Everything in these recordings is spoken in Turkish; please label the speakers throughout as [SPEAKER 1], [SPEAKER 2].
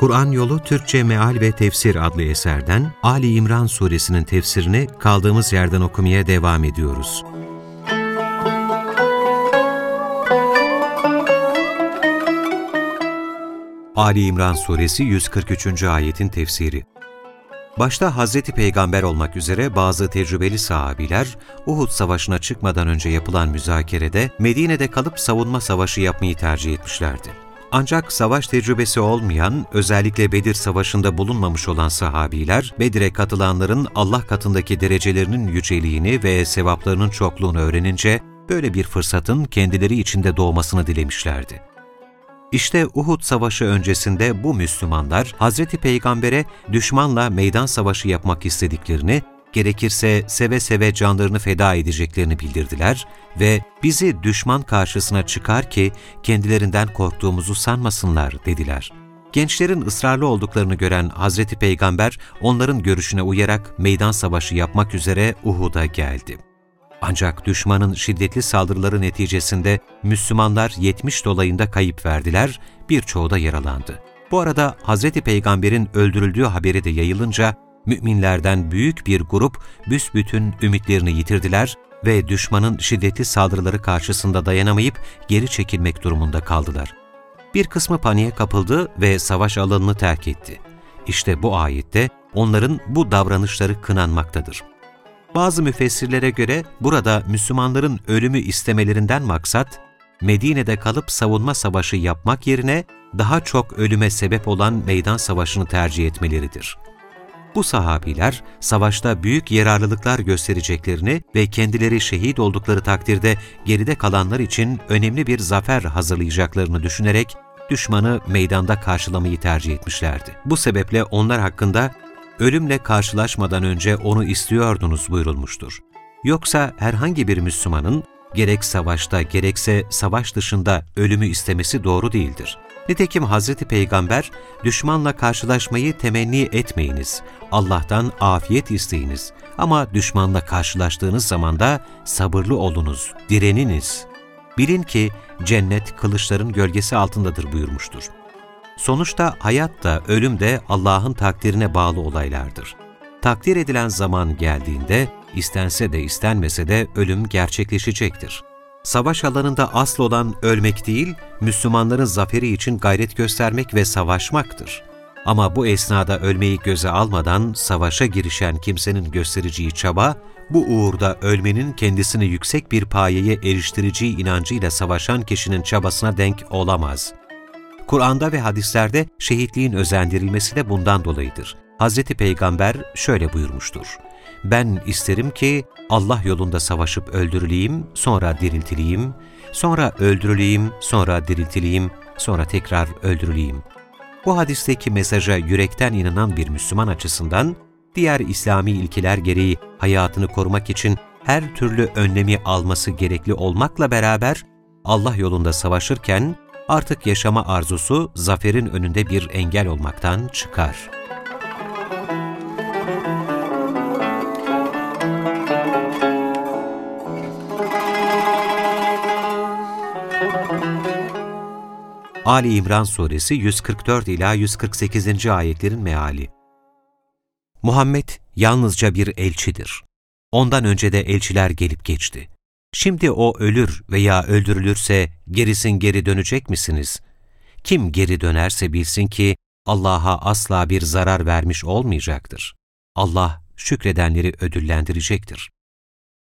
[SPEAKER 1] Kur'an Yolu Türkçe Meal ve Tefsir adlı eserden Ali İmran suresinin tefsirini kaldığımız yerden okumaya devam ediyoruz. Ali İmran suresi 143. ayetin tefsiri Başta Hazreti Peygamber olmak üzere bazı tecrübeli sahabiler, Uhud Savaşı'na çıkmadan önce yapılan müzakerede Medine'de kalıp savunma savaşı yapmayı tercih etmişlerdi. Ancak savaş tecrübesi olmayan, özellikle Bedir Savaşı'nda bulunmamış olan sahabiler, Bedir'e katılanların Allah katındaki derecelerinin yüceliğini ve sevaplarının çokluğunu öğrenince, böyle bir fırsatın kendileri içinde doğmasını dilemişlerdi. İşte Uhud Savaşı öncesinde bu Müslümanlar, Hazreti Peygamber'e düşmanla meydan savaşı yapmak istediklerini gerekirse seve seve canlarını feda edeceklerini bildirdiler ve bizi düşman karşısına çıkar ki kendilerinden korktuğumuzu sanmasınlar dediler. Gençlerin ısrarlı olduklarını gören Hazreti Peygamber onların görüşüne uyarak meydan savaşı yapmak üzere Uhud'a geldi. Ancak düşmanın şiddetli saldırıları neticesinde Müslümanlar 70 dolayında kayıp verdiler, birçoğu da yaralandı. Bu arada Hazreti Peygamber'in öldürüldüğü haberi de yayılınca müminlerden büyük bir grup büsbütün ümitlerini yitirdiler ve düşmanın şiddetli saldırıları karşısında dayanamayıp geri çekilmek durumunda kaldılar. Bir kısmı paniğe kapıldı ve savaş alanını terk etti. İşte bu ayette onların bu davranışları kınanmaktadır. Bazı müfessirlere göre burada Müslümanların ölümü istemelerinden maksat, Medine'de kalıp savunma savaşı yapmak yerine daha çok ölüme sebep olan meydan savaşını tercih etmeleridir. Bu sahabiler, savaşta büyük yararlılıklar göstereceklerini ve kendileri şehit oldukları takdirde geride kalanlar için önemli bir zafer hazırlayacaklarını düşünerek düşmanı meydanda karşılamayı tercih etmişlerdi. Bu sebeple onlar hakkında ölümle karşılaşmadan önce onu istiyordunuz buyurulmuştur. Yoksa herhangi bir Müslümanın gerek savaşta gerekse savaş dışında ölümü istemesi doğru değildir. Nitekim Hazreti Peygamber, düşmanla karşılaşmayı temenni etmeyiniz, Allah'tan afiyet isteyiniz ama düşmanla karşılaştığınız zaman da sabırlı olunuz, direniniz. Bilin ki cennet kılıçların gölgesi altındadır buyurmuştur. Sonuçta hayat da ölüm de Allah'ın takdirine bağlı olaylardır. Takdir edilen zaman geldiğinde, istense de istenmese de ölüm gerçekleşecektir. Savaş alanında asıl olan ölmek değil, Müslümanların zaferi için gayret göstermek ve savaşmaktır. Ama bu esnada ölmeyi göze almadan savaşa girişen kimsenin göstereceği çaba, bu uğurda ölmenin kendisini yüksek bir payeye eriştireceği inancıyla savaşan kişinin çabasına denk olamaz. Kur'an'da ve hadislerde şehitliğin özendirilmesi de bundan dolayıdır. Hz. Peygamber şöyle buyurmuştur. Ben isterim ki Allah yolunda savaşıp öldürüleyim, sonra diriltileyim, sonra öldürüleyim, sonra diriltileyim, sonra tekrar öldürüleyim. Bu hadisteki mesaja yürekten inanan bir Müslüman açısından, diğer İslami ilkeler gereği hayatını korumak için her türlü önlemi alması gerekli olmakla beraber, Allah yolunda savaşırken artık yaşama arzusu zaferin önünde bir engel olmaktan çıkar.'' Ali İmran Suresi 144 ila 148. ayetlerin meali. Muhammed yalnızca bir elçidir. Ondan önce de elçiler gelip geçti. Şimdi o ölür veya öldürülürse gerisin geri dönecek misiniz? Kim geri dönerse bilsin ki Allah'a asla bir zarar vermiş olmayacaktır. Allah şükredenleri ödüllendirecektir.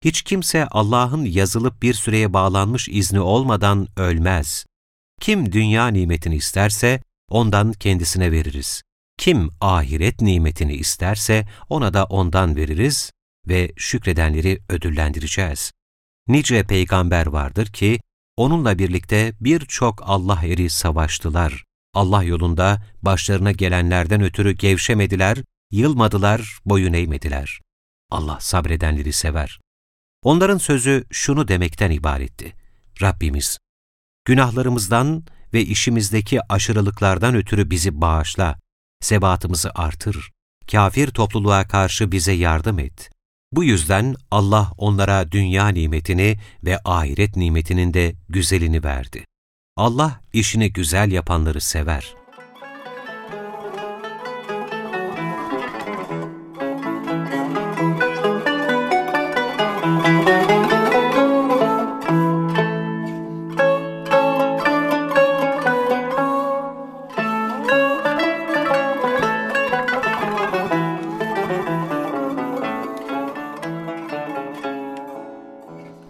[SPEAKER 1] Hiç kimse Allah'ın yazılıp bir süreye bağlanmış izni olmadan ölmez. Kim dünya nimetini isterse ondan kendisine veririz. Kim ahiret nimetini isterse ona da ondan veririz ve şükredenleri ödüllendireceğiz. Nice peygamber vardır ki onunla birlikte birçok Allah eri savaştılar. Allah yolunda başlarına gelenlerden ötürü gevşemediler, Yılmadılar, boyun eğmediler. Allah sabredenleri sever. Onların sözü şunu demekten ibaretti. Rabbimiz, günahlarımızdan ve işimizdeki aşırılıklardan ötürü bizi bağışla, sebatımızı artır, kafir topluluğa karşı bize yardım et. Bu yüzden Allah onlara dünya nimetini ve ahiret nimetinin de güzelini verdi. Allah işini güzel yapanları sever.''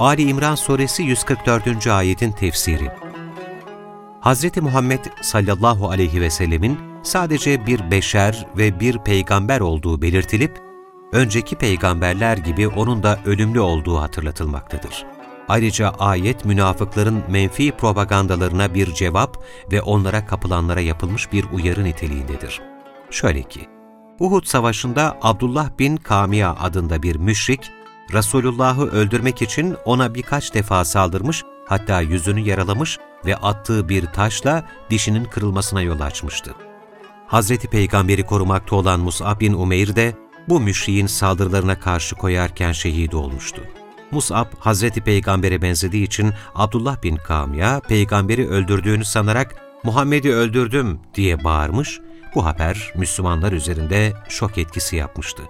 [SPEAKER 1] Ali İmran Suresi 144. ayetin tefsiri Hz. Muhammed sallallahu aleyhi ve sellemin sadece bir beşer ve bir peygamber olduğu belirtilip, önceki peygamberler gibi onun da ölümlü olduğu hatırlatılmaktadır. Ayrıca ayet münafıkların menfi propagandalarına bir cevap ve onlara kapılanlara yapılmış bir uyarı niteliğindedir. Şöyle ki, Uhud Savaşı'nda Abdullah bin Kamiya adında bir müşrik, Resulullah'ı öldürmek için ona birkaç defa saldırmış, hatta yüzünü yaralamış ve attığı bir taşla dişinin kırılmasına yol açmıştı. Hazreti Peygamber'i korumakta olan Mus'ab bin Umeyr de bu müşriğin saldırılarına karşı koyarken şehit olmuştu. Mus'ab, Hazreti Peygamber'e benzediği için Abdullah bin Kamya, peygamberi öldürdüğünü sanarak Muhammed'i öldürdüm diye bağırmış, bu haber Müslümanlar üzerinde şok etkisi yapmıştı.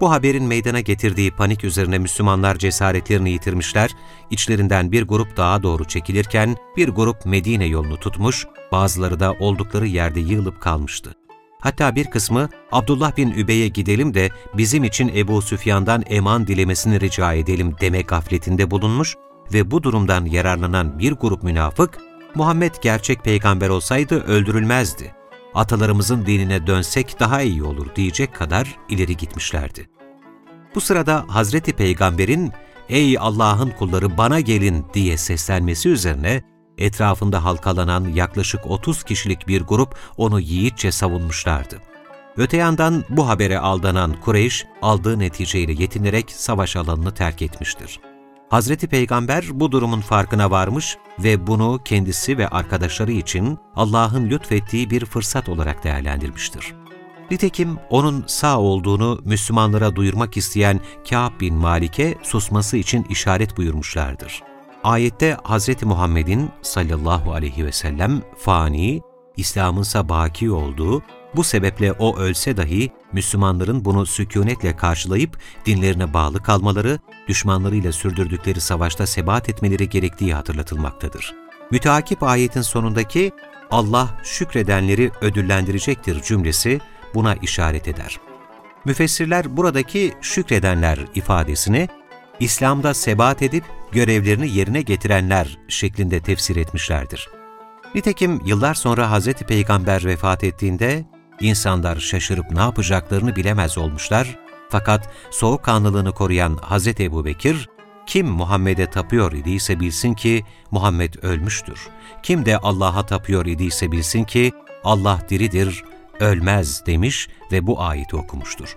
[SPEAKER 1] Bu haberin meydana getirdiği panik üzerine Müslümanlar cesaretlerini yitirmişler, içlerinden bir grup dağa doğru çekilirken bir grup Medine yolunu tutmuş, bazıları da oldukları yerde yığılıp kalmıştı. Hatta bir kısmı Abdullah bin Übey'e gidelim de bizim için Ebu Süfyan'dan eman dilemesini rica edelim deme gafletinde bulunmuş ve bu durumdan yararlanan bir grup münafık, Muhammed gerçek peygamber olsaydı öldürülmezdi atalarımızın dinine dönsek daha iyi olur diyecek kadar ileri gitmişlerdi. Bu sırada Hazreti Peygamber'in ''Ey Allah'ın kulları bana gelin'' diye seslenmesi üzerine etrafında halkalanan yaklaşık 30 kişilik bir grup onu yiğitçe savunmuşlardı. Öte yandan bu habere aldanan Kureyş, aldığı neticeyle yetinerek savaş alanını terk etmiştir. Hazreti Peygamber bu durumun farkına varmış ve bunu kendisi ve arkadaşları için Allah'ın lütfettiği bir fırsat olarak değerlendirmiştir. Nitekim onun sağ olduğunu Müslümanlara duyurmak isteyen Kâb bin Malik'e susması için işaret buyurmuşlardır. Ayette Hz. Muhammed'in sallallahu aleyhi ve sellem fani, İslam'ınsa baki olduğu, bu sebeple o ölse dahi Müslümanların bunu sükunetle karşılayıp dinlerine bağlı kalmaları, düşmanlarıyla sürdürdükleri savaşta sebat etmeleri gerektiği hatırlatılmaktadır. Müteakip ayetin sonundaki Allah şükredenleri ödüllendirecektir cümlesi buna işaret eder. Müfessirler buradaki şükredenler ifadesini İslam'da sebat edip görevlerini yerine getirenler şeklinde tefsir etmişlerdir. Nitekim yıllar sonra Hz. Peygamber vefat ettiğinde insanlar şaşırıp ne yapacaklarını bilemez olmuşlar fakat soğukkanlılığını koruyan Hz. Ebu Bekir, kim Muhammed'e tapıyor idiyse bilsin ki Muhammed ölmüştür. Kim de Allah'a tapıyor idiyse bilsin ki Allah diridir, ölmez demiş ve bu ayeti okumuştur.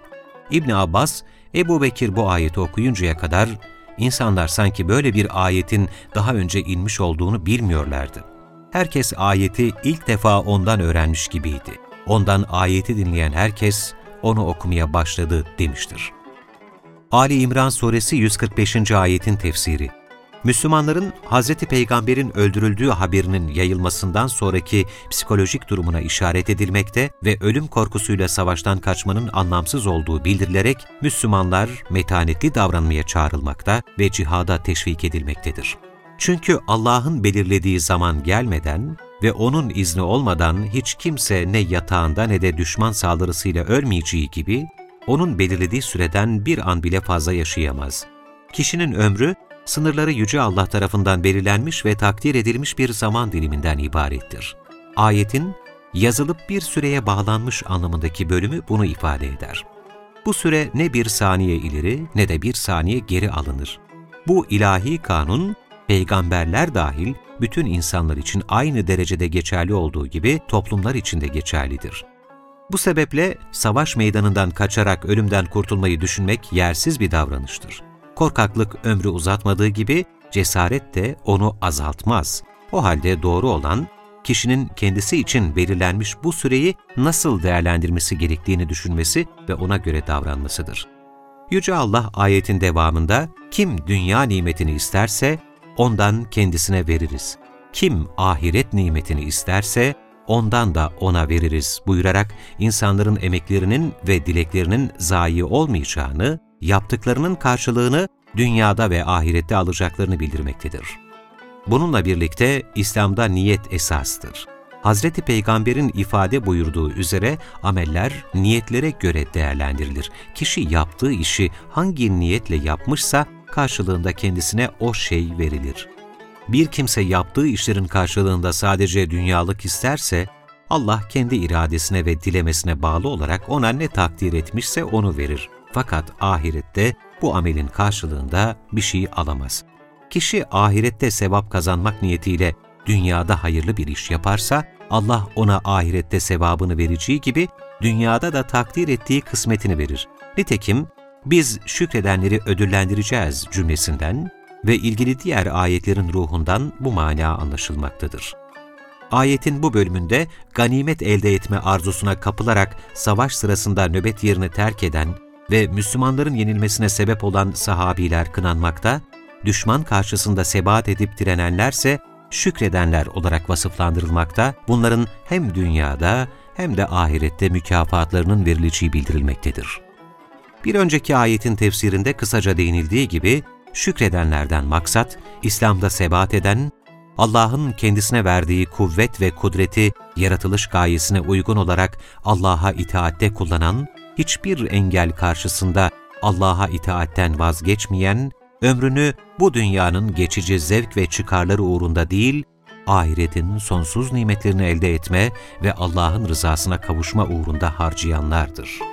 [SPEAKER 1] İbn Abbas, Ebu Bekir bu ayeti okuyuncaya kadar insanlar sanki böyle bir ayetin daha önce inmiş olduğunu bilmiyorlardı. Herkes ayeti ilk defa ondan öğrenmiş gibiydi. Ondan ayeti dinleyen herkes onu okumaya başladı demiştir. Ali İmran Suresi 145. ayetin tefsiri Müslümanların Hz. Peygamber'in öldürüldüğü haberinin yayılmasından sonraki psikolojik durumuna işaret edilmekte ve ölüm korkusuyla savaştan kaçmanın anlamsız olduğu bildirilerek Müslümanlar metanetli davranmaya çağrılmakta ve cihada teşvik edilmektedir. Çünkü Allah'ın belirlediği zaman gelmeden ve O'nun izni olmadan hiç kimse ne yatağında ne de düşman saldırısıyla ölmeyeceği gibi, O'nun belirlediği süreden bir an bile fazla yaşayamaz. Kişinin ömrü, sınırları Yüce Allah tarafından belirlenmiş ve takdir edilmiş bir zaman diliminden ibarettir. Ayetin, yazılıp bir süreye bağlanmış anlamındaki bölümü bunu ifade eder. Bu süre ne bir saniye ileri ne de bir saniye geri alınır. Bu ilahi kanun, peygamberler dahil bütün insanlar için aynı derecede geçerli olduğu gibi toplumlar için de geçerlidir. Bu sebeple savaş meydanından kaçarak ölümden kurtulmayı düşünmek yersiz bir davranıştır. Korkaklık ömrü uzatmadığı gibi cesaret de onu azaltmaz. O halde doğru olan, kişinin kendisi için belirlenmiş bu süreyi nasıl değerlendirmesi gerektiğini düşünmesi ve ona göre davranmasıdır. Yüce Allah ayetin devamında, kim dünya nimetini isterse ondan kendisine veririz. Kim ahiret nimetini isterse ondan da ona veririz buyurarak insanların emeklerinin ve dileklerinin zayi olmayacağını, yaptıklarının karşılığını dünyada ve ahirette alacaklarını bildirmektedir. Bununla birlikte İslam'da niyet esastır. Hazreti Peygamber'in ifade buyurduğu üzere ameller niyetlere göre değerlendirilir. Kişi yaptığı işi hangi niyetle yapmışsa karşılığında kendisine o şey verilir. Bir kimse yaptığı işlerin karşılığında sadece dünyalık isterse, Allah kendi iradesine ve dilemesine bağlı olarak ona ne takdir etmişse onu verir. Fakat ahirette bu amelin karşılığında bir şey alamaz. Kişi ahirette sevap kazanmak niyetiyle dünyada hayırlı bir iş yaparsa, Allah ona ahirette sevabını vereceği gibi dünyada da takdir ettiği kısmetini verir. Nitekim biz şükredenleri ödüllendireceğiz cümlesinden ve ilgili diğer ayetlerin ruhundan bu mana anlaşılmaktadır. Ayetin bu bölümünde ganimet elde etme arzusuna kapılarak savaş sırasında nöbet yerini terk eden ve Müslümanların yenilmesine sebep olan sahabiler kınanmakta, düşman karşısında sebat edip direnenlerse şükredenler olarak vasıflandırılmakta, bunların hem dünyada hem de ahirette mükafatlarının verileceği bildirilmektedir. Bir önceki ayetin tefsirinde kısaca değinildiği gibi, şükredenlerden maksat, İslam'da sebat eden, Allah'ın kendisine verdiği kuvvet ve kudreti yaratılış gayesine uygun olarak Allah'a itaatte kullanan, hiçbir engel karşısında Allah'a itaatten vazgeçmeyen, ömrünü bu dünyanın geçici zevk ve çıkarları uğrunda değil, ahiretin sonsuz nimetlerini elde etme ve Allah'ın rızasına kavuşma uğrunda harcayanlardır.